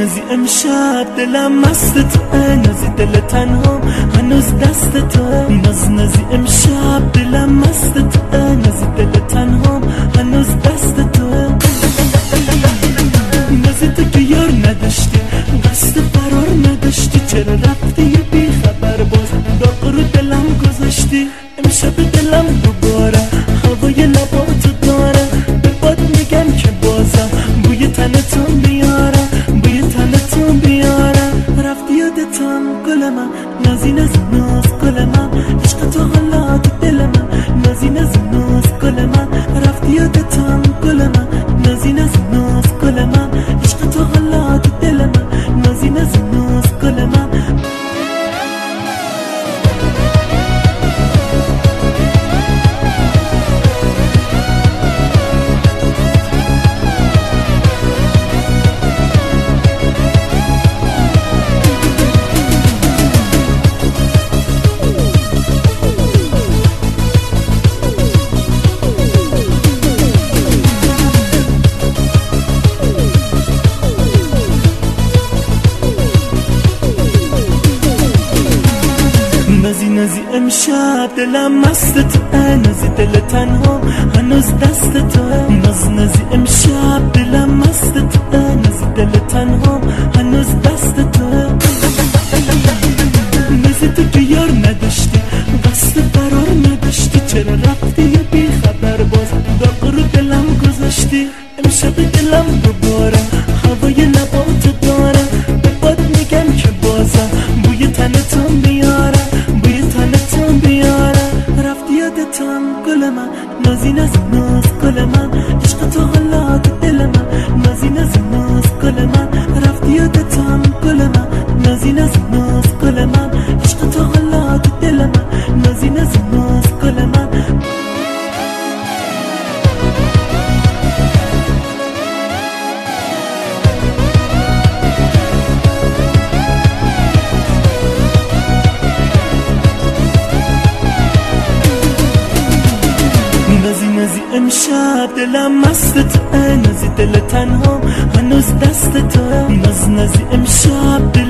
نزی امشب دلم مست تو نزی دل تنها هنوز دست تو. نز نزی امشب دلم مست تو نزی دل تنها هنوز دست تو. نزی تو که یار نداشتی قصد فرار نداشتی. چرا رفتی یه بی خبر باز؟ داغ رو دلم گذاشتی. امشب دلم دوباره یادتم گل من نازی نازی ناز گل من عشق تو نازی امشب دلم مست تو نازی دل تنها هنوز دست تو. نازی امشب دلم مست تو نازی دل تنها هنوز دست تو. نازی تو که یار نداشتی قصد فرار نداشتی چرا رفتی یه بی خبر باز داغ رو دلم گذاشتی؟ امشب دلم دوباره هوای لباتو من نازی ناز ناز گل من عشق تو حالا دل من نازی ناز ناز گل من رفتی یادتم گل من نازی ناز ناز گل من عشق تو حالا دل من نازی ناز امشب دلم مست تو نازی دل تنها هنوز دست تو ناز نازی امشب دل